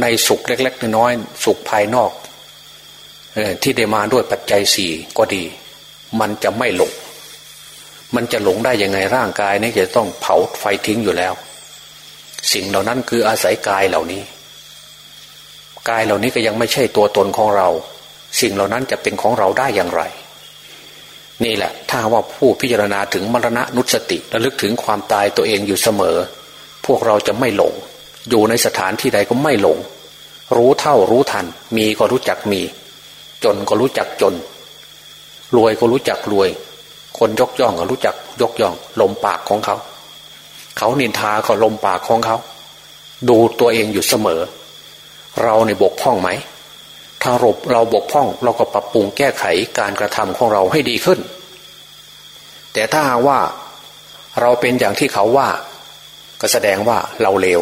ในสุขเล็กๆน้อยๆสุขภายนอกที่ได้มาด้วยปัจจัยสี่ก็ดี มันจะไม่หลงมันจะหลงได้ยังไงร่างกายนี่จะต้องเผาไฟทิ้งอยู่แล้ว สิ่งเหล่านั้นคืออาศัยกายเหล่านี้ กายเหล่านี้ก็ยังไม่ใช่ตัวตนของเรา สิ่งเหล่านั้นจะเป็นของเราได้อย่างไร นี่แหละ ถ้าว่าผู้พิจารณาถึงมรณะนุสติระลึกถึงความตายตัวเองอยู่เสมอ พวกเราจะไม่หลง อยู่ในสถานที่ใดก็ไม่หลง รู้เท่ารู้ทัน มีก็รู้จักมี จนก็รู้จักจน รวยก็รู้จักรวย คนยกย่องก็รู้จักยกย่องลมปากของเขา เขานินทาก็ลมปากของเขา ดูตัวเองอยู่เสมอ เราในบกพร่องไหม ถ้ารบเราบกพร่องเราก็ปรับปรุงแก้ไขการกระทำของเราให้ดีขึ้น แต่ถ้าว่าเราเป็นอย่างที่เขาว่า ก็แสดงว่าเราเลว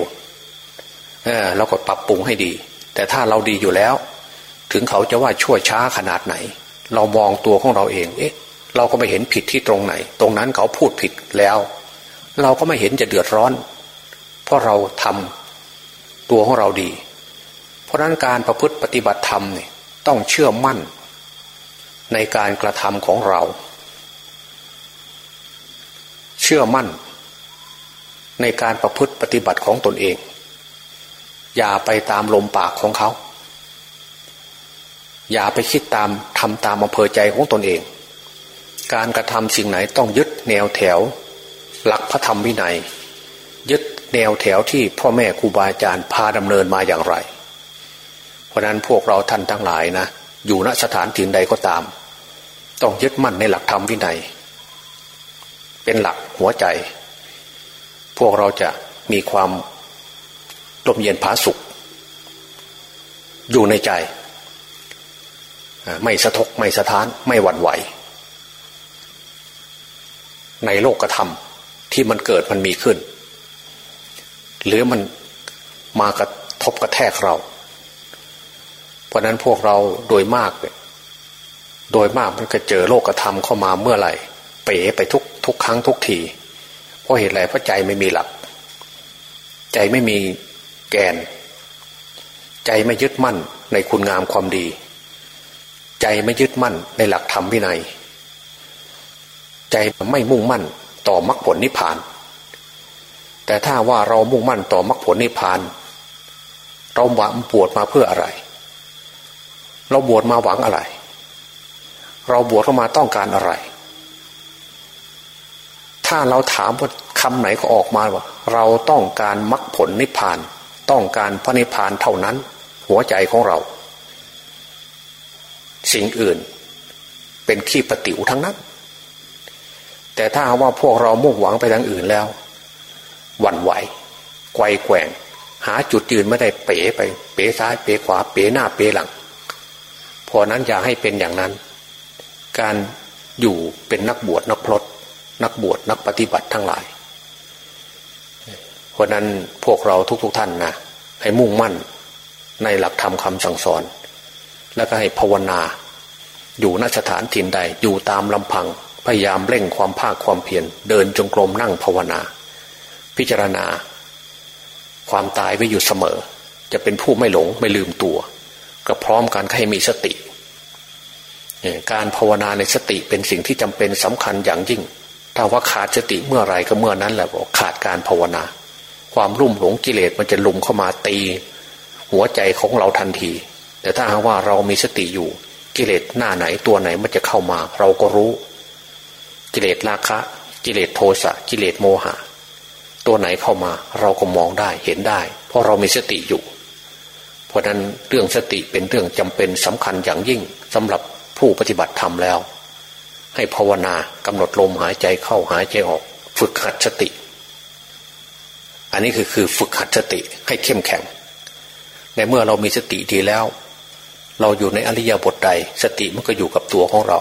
เออเราก็ปรับปรุงให้ดี แต่ถ้าเราดีอยู่แล้ว ถึงเขาจะว่าชั่วช้าขนาดไหน เรามองตัวของเราเอง เอ๊ะ เราก็ไม่เห็นผิดที่ตรงไหน ตรงนั้นเขาพูดผิดแล้ว เราก็ไม่เห็นจะเดือดร้อน เพราะเราทำตัวของเราดี เพราะนั้นการประพฤติปฏิบัติธรรมเนี่ยต้องเชื่อมั่น ในการกระทำของเรา เชื่อมั่น ในการประพฤติปฏิบัติของตนเอง อย่าไปตามลมปากของเขา อย่าไปคิดตามทำตามอำเภอใจของตนเอง การกระทำสิ่งไหนต้องยึดแนวแถว หลักพระธรรมวินัย ยึดแนวแถวที่พ่อแม่ครูบาอาจารย์พาดำเนินมาอย่างไร เพราะนั้นพวกเราท่านทั้งหลายนะ อยู่ณสถานถิ่นใดก็ตาม ต้องยึดมั่นในหลักธรรมวินัย เป็นหลักหัวใจ พวกเราจะมีความลมเย็นผาสุข อยู่ในใจ ไม่สะทกไม่สะท้านไม่หวั่นไหว ในโลกธรรม ที่มันเกิดมันมีขึ้น หรือมันมากระทบกระแทกเรา เพราะนั้นพวกเราโดยมากโดยมากมันก็เจอโลกธรรมเข้ามาเมื่อไหร่ เป๋ไปทุกทุกครั้งทุกที เพราะเหตุไรเพราะใจไม่มีหลัก ใจไม่มีแกน ใจไม่ยึดมั่นในคุณงามความดี ใจไม่ยึดมั่นในหลักธรรมวินัย ใจไม่มุ่งมั่น ต่อมรรคผลนิพพาน แต่ถ้าว่าเรามุ่งมั่นต่อมรรคผลนิพพาน เราหวังบวชมาเพื่ออะไร เราบวชมาหวังอะไร เราบวชเข้ามาต้องการอะไร ถ้าเราถามว่าคำไหนก็ออกมาว่า เราต้องการมรรคผลนิพพาน ต้องการพระนิพพานเท่านั้น หัวใจของเรา สิ่งอื่นเป็นขี้ปฏิวทั้งนั้น แต่ถ้าว่าพวกเรามุ่งหวังไปทางอื่นแล้วหวั่นไหวไกวแกว่ง หาจุดยืนไม่ได้เป๋ไป เป๋ซ้ายเป๋ขวา เป๋หน้าเป๋หลังพอนั้นอย่าให้เป็นอย่างนั้น การอยู่เป็นนักบวชนักพรตนักบวชนักปฏิบัติทั้งหลาย เพราะนั้นพวกเราทุกๆทท่านนะให้มุ่งมั่นในหลักธรรมคำสั่งสอน แล้วก็ให้ภาวนา อยู่นสถานถิ่นใดอยู่ตามลำพัง พยายามเร่งความภาคความเพียรเดินจงกรมนั่งภาวนา พิจารณา ความตายไว้อยู่เสมอ จะเป็นผู้ไม่หลงไม่ลืมตัว ก็พร้อมกันให้มีสติ การภาวนาในสติเป็นสิ่งที่จำเป็นสำคัญอย่างยิ่ง ถ้าว่าขาดสติเมื่อไรก็เมื่อนั้นแหละบอกขาดการภาวนา ความรุ่มหลงกิเลสมันจะลุมเข้ามาตี หัวใจของเราทันที แต่ถ้าหากว่าเรามีสติอยู่กิเลสหน้าไหนตัวไหนมันจะเข้ามา เราก็รู้ กิเลสราคะ กิเลสโทสะกิเลสโมหะ ตัวไหนเข้ามาเราก็มองได้เห็นได้ เพราะเรามีสติอยู่ เพราะนั้นเรื่องสติเป็นเรื่องจำเป็นสำคัญอย่างยิ่งสำหรับผู้ปฏิบัติธรรมแล้ว ให้ภาวนากำหนดลมหายใจเข้าหายใจออก ฝึกหัดสติ อันนี้คือคือฝึกหัดสติให้เข้มแข็ง ในเมื่อเรามีสติดีแล้ว เราอยู่ในอริยบทใด สติมันก็อยู่กับตัวของเรา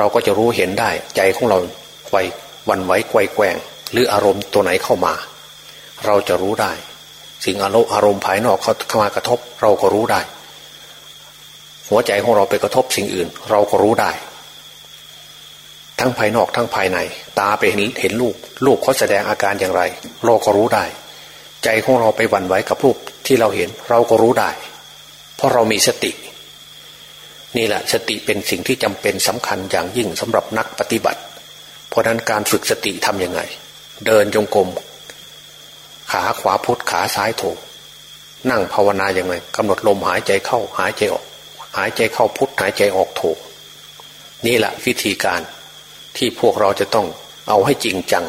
เราก็จะรู้เห็นได้ ใจของเราไววันไหวไกวแกว่งหรืออารมณ์ตัวไหนเข้ามา เราจะรู้ได้ สิ่งอารมณ์อารมณ์ภายนอกเขาเข้ามากระทบ เราก็รู้ได้ หัวใจของเราไปกระทบสิ่งอื่น เราก็รู้ได้ ทั้งภายนอกทั้งภายใน ตาไปเห็นเห็นลูกลูกเขาแสดงอาการอย่างไร เราก็รู้ได้ ใจของเราไปวันไหวกับรูปที่เราเห็น เราก็รู้ได้ เพราะเรามีสติ นี่แหละสติเป็นสิ่งที่จำเป็นสำคัญอย่างยิ่งสำหรับนักปฏิบัติ เพราะนั้นการฝึกสติทํำยังไง เดินจงกรมขาขวาพุทขาซ้ายโถนั่งภาวนาอย่างไรกำหนดลมหายใจเข้าหายใจออก หายใจเข้าพุทหายใจออกโถนี่แหละวิธีการที่พวกเราจะต้องเอาให้จริงจัง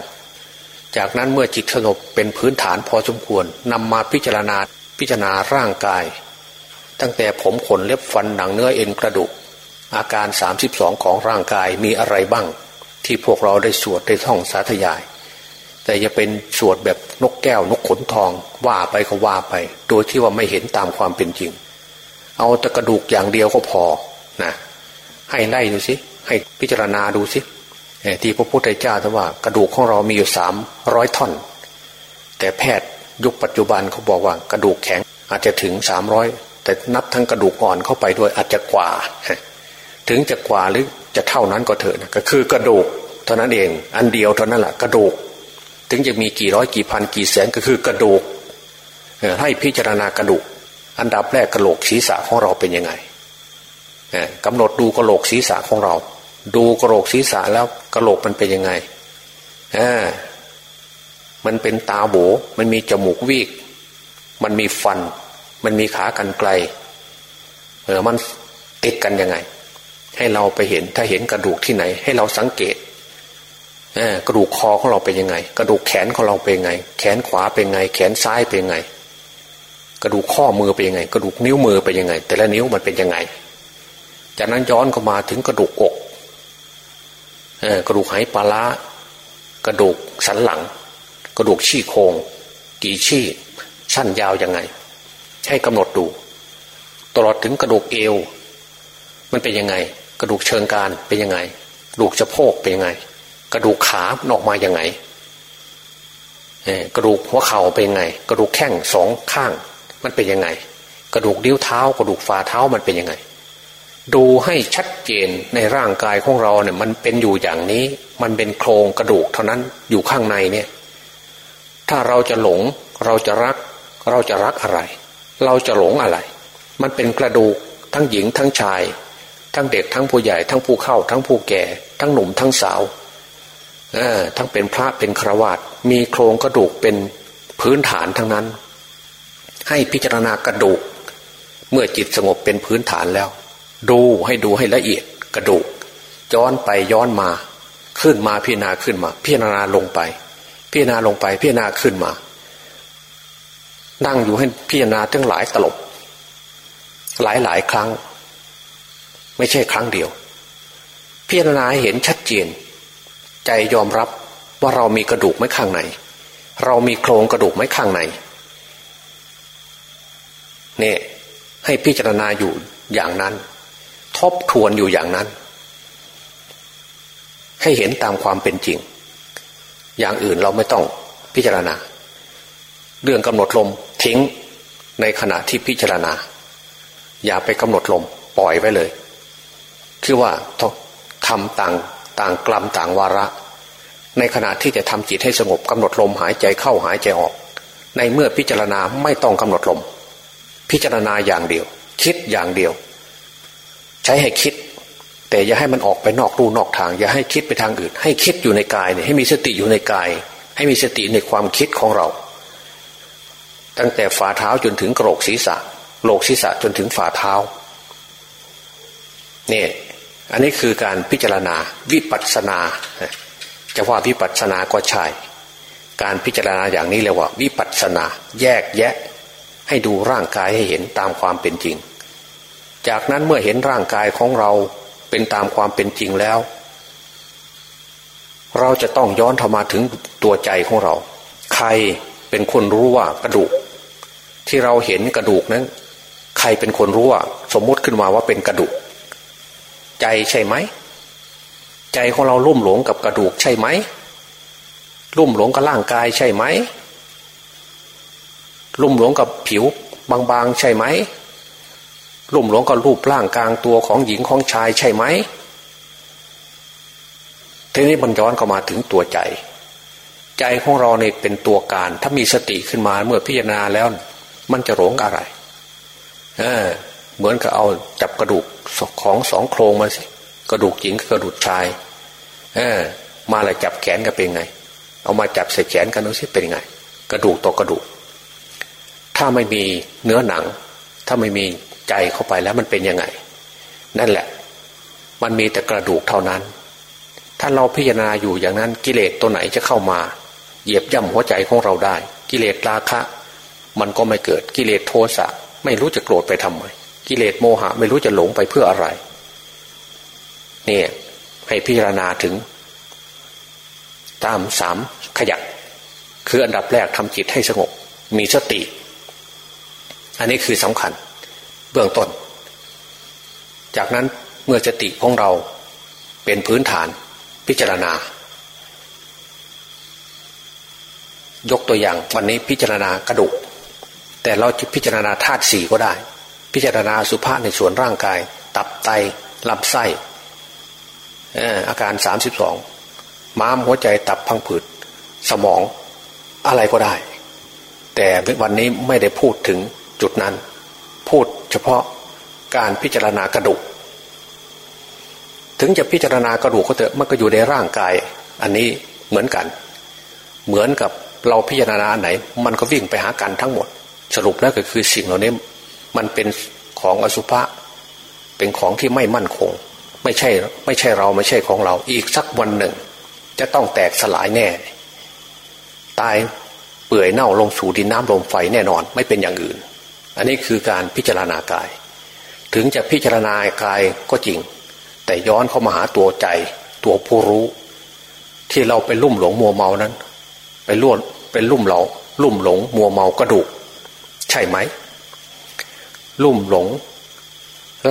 จากนั้นเมื่อจิตสงบเป็นพื้นฐานพอสมควรนำมาพิจารณาพิจารณาร่างกาย ตั้งแต่ผมขนเล็บฟันหนังเนื้อเอ็นกระดูก อาการ 32 ของร่างกายมีอะไรบ้าง ที่พวกเราได้สวดได้ท่องสาธยาย แต่จะเป็นสวดแบบนกแก้วนกขนทองว่าไปก็ว่าไป โดยที่ว่าไม่เห็นตามความเป็นจริง เอาแต่กระดูกอย่างเดียวก็พอนะให้ไล่ดูสิให้พิจารณาดูสิที่พระพุทธเจ้าท่านว่ากระดูกของเรามีอยู่สามร้อยท่อน แต่แพทย์ยุคปัจจุบันเขาบอกว่ากระดูกแข็งอาจจะถึงสามร้อย แต่นับทั้งกระดูกอ่อนเข้าไปด้วยอาจจะกว่า ถึงจะกว่าหรือจะเท่านั้นก็เถอะนะก็คือกระดูกเท่านั้นเอง อันเดียวเท่านั้นแหละกระดูก ถึงจะมีกี่ร้อยกี่พันกี่แสนก็คือกระดูกให้พิจารณากระดูก อันดับแรกกระโหลกศีรษะของเราเป็นยังไงกำหนดดูกระโหลกศีรษะของเรา ดูกระโหลกศีรษะแล้วกระโหลกมันเป็นยังไงมันเป็นตาโบมันมีจมูกวีก มันมีฟัน มันมีขากันไกล เออมันติดกันยังไง ให้เราไปเห็นถ้าเห็นกระดูกที่ไหน ให้เราสังเกตเออกระดูกคอของเราเป็นยังไง กระดูกแขนของเราเป็นยังไง แขนขวาเป็นยังไง แขนซ้ายเป็นยังไง กระดูกข้อมือเป็นยังไง กระดูกนิ้วมือเป็นยังไง แต่ละนิ้วมันเป็นยังไง จากนั้นย้อนเข้ามาถึงกระดูกอกเออกระดูกไหปลาละกระดูกสันหลัง กระดูกชี้โครงกี่ชี้ สั้นยาวยังไง ให้กำหนดดู ตลอดถึงกระดูกเอว มันเป็นยังไง กระดูกเชิงการเป็นยังไง กระดูกสะโพกเป็นยังไง กระดูกขาออกมายังไงกระดูกหัวเข่าเป็นยังไง กระดูกแข้งสองข้าง มันเป็นยังไง กระดูกนิ้วเท้า กระดูกฝ่าเท้ามันเป็นยังไง ดูให้ชัดเจนในร่างกายของเราเนี่ย มันเป็นอยู่อย่างนี้ มันเป็นโครงกระดูกเท่านั้นอยู่ข้างในเนี่ย ถ้าเราจะหลงเราจะรัก เราจะรักอะไร เราจะหลงอะไร มันเป็นกระดูกทั้งหญิงทั้งชาย ทั้งเด็กทั้งผู้ใหญ่ทั้งผู้เข้า ทั้งผู้แก่ ทั้งหนุ่มทั้งสาวทั้งเป็นพระเป็นครวาตมีโครงกระดูกเป็นพื้นฐานทั้งนั้น ให้พิจารณากระดูก เมื่อจิตสงบเป็นพื้นฐานแล้ว ดูให้ดูให้ละเอียดกระดูก ย้อนไปย้อนมา ขึ้นมาพิจารณาขึ้นมา พิจารณาลงไป พิจารณาลงไปพิจารณาขึ้นมา นั่งอยู่ให้พิจารณาทั้งหลายตลบ หลายหลายครั้ง ไม่ใช่ครั้งเดียว พิจารณาหเห็นชัดเจน ใจยอมรับว่าเรามีกระดูกไหมข้างในเรามีโครงกระดูกไหมข้างในเนี่ยให้พิจารณาอยู่อย่างนั้น ทบทวนอยู่อย่างนั้น ให้เห็นตามความเป็นจริง อย่างอื่นเราไม่ต้องพิจารณา เรื่องกำหนดลมทิ้งในขณะที่พิจารณา อย่าไปกำหนดลมปล่อยไว้เลย คือว่าทำต่างต่างกลัมต่างวาระ ในขณะที่จะทำจิตให้สงบกำหนดลมหายใจเข้าหายใจออก ในเมื่อพิจารณาไม่ต้องกำหนดลม พิจารณาอย่างเดียว คิดอย่างเดียว ใช้ให้คิด แต่อย่าให้มันออกไปนอกรูนอกทาง อย่าให้คิดไปทางอื่น ให้คิดอยู่ในกายเนี่ยให้มีสติอยู่ในกาย ให้มีสติในความคิดของเรา ตั้งแต่ฝ่าเท้าจนถึงกระโหลกศีรษะโหลกศีรษะจนถึงฝ่าเท้าเนี่ยอันนี้คือการพิจารณาวิปัสนา จะว่าวิปัสนาก็ใช่ การพิจารณาอย่างนี้เรียกว่า วิปัสนา แยกแยะ ให้ดูร่างกายให้เห็นตามความเป็นจริง จากนั้นเมื่อเห็นร่างกายของเราเป็นตามความเป็นจริงแล้ว เราจะต้องย้อนทมาถึงตัวใจของเรา ใคร เป็นคนรู้ว่ากระดูก ที่เราเห็นกระดูกนั้น ใครเป็นคนรู้ว่าสมมุติขึ้นมาว่าเป็นกระดูก ใจใช่ไหม ใจของเราลุ่มหลงกับกระดูกใช่ไหมลุ่มหลงกับร่างกายใช่ไหมลุ่มหลงกับผิวบางๆใช่ไหมลุ่มหลงกับรูปร่างกลางตัวของหญิงของชายใช่ไหมทีนี้มันย้อนเข้ามาถึงตัวใจ ใจของเราเนี่ยเป็นตัวการ ถ้ามีสติขึ้นมาเมื่อพิจารณาแล้ว มันจะหลงอะไรเออเหมือนกับเอาจับกระดูกของสองโครงมาสิกระดูกหญิงกระดูกชายเออมาเลยจับแขนกันเป็นไง เอามาจับใส่แขนกันดูสิเป็นไง กระดูกต่อกระดูก ถ้าไม่มีเนื้อหนัง ถ้าไม่มีใจเข้าไปแล้วมันเป็นยังไง นั่นแหละ มันมีแต่กระดูกเท่านั้น ถ้าเราพิจารณาอยู่อย่างนั้นกิเลสตัวไหนจะเข้ามา เหยียบย่ำหัวใจของเราได้ กิเลสราคะ มันก็ไม่เกิดกิเลสโทสะไม่รู้จะโกรธไปทำไมกิเลสโมหะไม่รู้จะหลงไปเพื่ออะไร เนี่ยให้พิจารณาถึง ตามสามขยักคืออันดับแรกทำจิตให้สงบ มีสติ อันนี้คือสำคัญ เบื้องต้น จากนั้นเมื่อสติของเราเป็นพื้นฐานพิจารณา ยกตัวอย่างวันนี้พิจารณากระดูก แต่เราจะพิจารณาธาตุสี่ก็ได้ พิจารณาสุภาษในส่วนร่างกาย ตับไตลำไส้อาการสามสิบสองม้ามหัวใจตับพังผืด สมองอะไรก็ได้ แต่วันนี้ไม่ได้พูดถึงจุดนั้น พูดเฉพาะการพิจารณากระดูก ถึงจะพิจารณากระดูกก็เถอะมันก็อยู่ในร่างกาย อันนี้เหมือนกัน เหมือนกับ เราพิจารณาอันไหน มันก็วิ่งไปหากันทั้งหมด สรุปแล้วก็คือสิ่งเหล่านี้มันเป็นของอสุภะเป็นของที่ไม่มั่นคง ไม่ใช่ ไม่ใช่เราไม่ใช่ของเรา อีกสักวันหนึ่ง จะต้องแตกสลายแน่ ตายเปื่อยเน่าลงสู่ดินน้ำลมไฟแน่นอน ไม่เป็นอย่างอื่น อันนี้คือการพิจารณากาย ถึงจะพิจารณากายก็จริง แต่ย้อนเข้ามาหาตัวใจ ตัวผู้รู้ ที่เราไปลุ่มหลงมัวเมานั้น ล้วนเป็นลุ่มเราลุ่มหลง มัวเมากระดูก ใช่ไหม ลุ่มหลง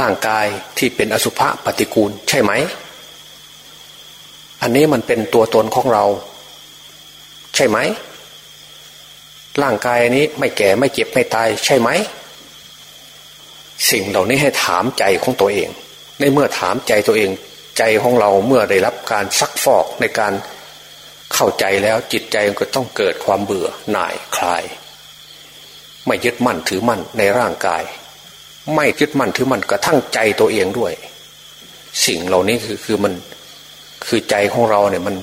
ร่างกายที่เป็นอสุภะปฏิกูล ใช่ไหม อันนี้มันเป็นตัวตนของเรา ใช่ไหม ร่างกายนี้ไม่แก่ไม่เจ็บไม่ตาย ใช่ไหม สิ่งเหล่านี้ให้ถามใจของตัวเอง ในเมื่อถามใจตัวเอง ใจของเราเมื่อได้รับการซักฟอกในการ เข้าใจแล้วจิตใจก็ต้องเกิดความเบื่อหน่ายคลาย ไม่ยึดมั่นถือมั่นในร่างกาย ไม่ยึดมั่นถือมั่นกระทั่งใจตัวเองด้วย สิ่งเหล่านี้คือคือมันคือใจของเราเนี่ยมัน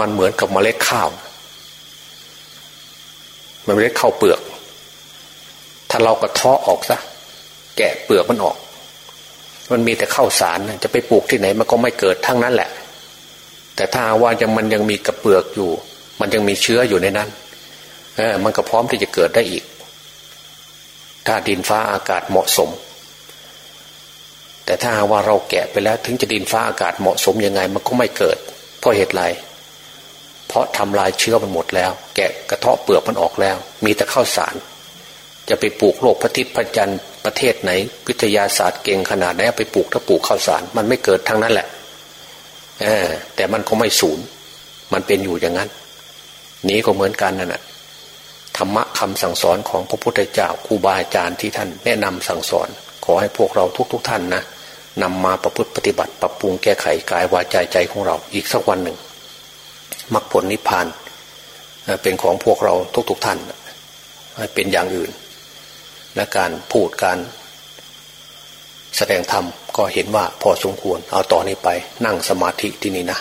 มันเหมือนกับเมล็ดข้าว มันเมล็ดข้าวเปลือก ถ้าเรากระเทาะออกซะแกะเปลือกมันออก มันมีแต่ข้าวสารจะไปปลูกที่ไหนมันก็ไม่เกิดทั้งนั้นแหละ แต่ถ้าว่ายังมันยังมีกระเปลือกอยู่ มันยังมีเชื้ออยู่ในนั้นเออมันก็พร้อมที่จะเกิดได้อีก ถ้าดินฟ้าอากาศเหมาะสม แต่ถ้าว่าเราแกะไปแล้ว ถึงจะดินฟ้าอากาศเหมาะสมยังไง มันก็ไม่เกิด เพราะเหตุไรเพราะทำลายเชื้อมันหมดแล้ว แกะกระเทาะเปลือกมันออกแล้ว มีแต่ข้าวสาร จะไปปลูกโลกพระทิศพระจันทร์ประเทศไหน วิทยาศาสตร์เก่งขนาดไหนไปปลูกถ้าปลูกข้าวสาร มันไม่เกิดทั้งนั้นแหละ แต่มันก็ไม่สูญมันเป็นอยู่อย่างนั้น นี้ก็เหมือนกันนั่นแหะธรรมะคำสั่งสอนของพระพุทธเจ้าครูบาอาจารย์ที่ท่านแนะนำสั่งสอน ขอให้พวกเราทุกๆทท่านนะนำมาประพฤติปฏิบัติ ปรับปรุงแก้ไขกายวาจาใจของเราอีกสักวันหนึ่งมรรคผลนิพพานเป็นของพวกเราทุกๆทท่านเป็นอย่างอื่น และการพูดการแสดงธรรม ก็เห็นว่าพอสมควรเอาต่อนนี้ไปนั่งสมาธิที่นี่นะ